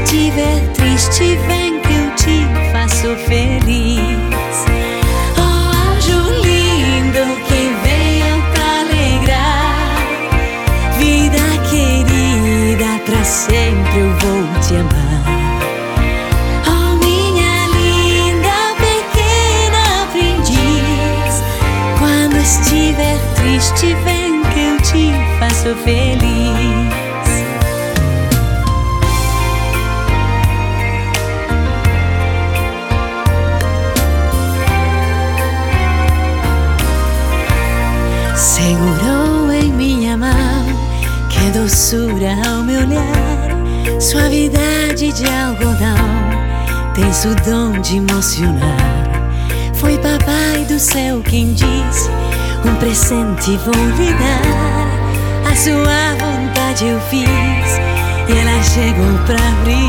estiver triste, vem que eu te faço feliz. Oh, anjo lindo que venha pra alegrar. Vida querida, pra sempre eu vou te amar. Oh, minha linda pequena aprendiz. Quando estiver triste, vem que eu te faço feliz. Segurou em minha mão, que doçura ao me olhar, suavidade de algodão, tens o dom de emocionar. Foi papai do céu quem disse: Um presente vou lhe dar. A sua vontade eu fiz, e ela chegou pra brilhar.